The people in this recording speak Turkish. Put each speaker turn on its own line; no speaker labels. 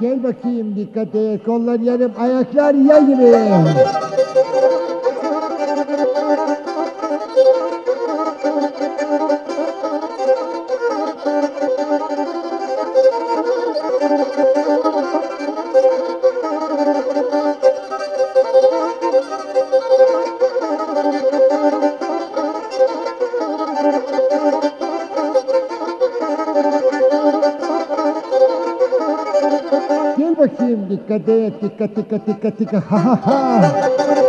bakayım dikkat et. Kollar yarım, ayaklar yay gibi. Gel bakayım dikkat et. Dikkat dikkat dikkat dikkat. Ha ha ha.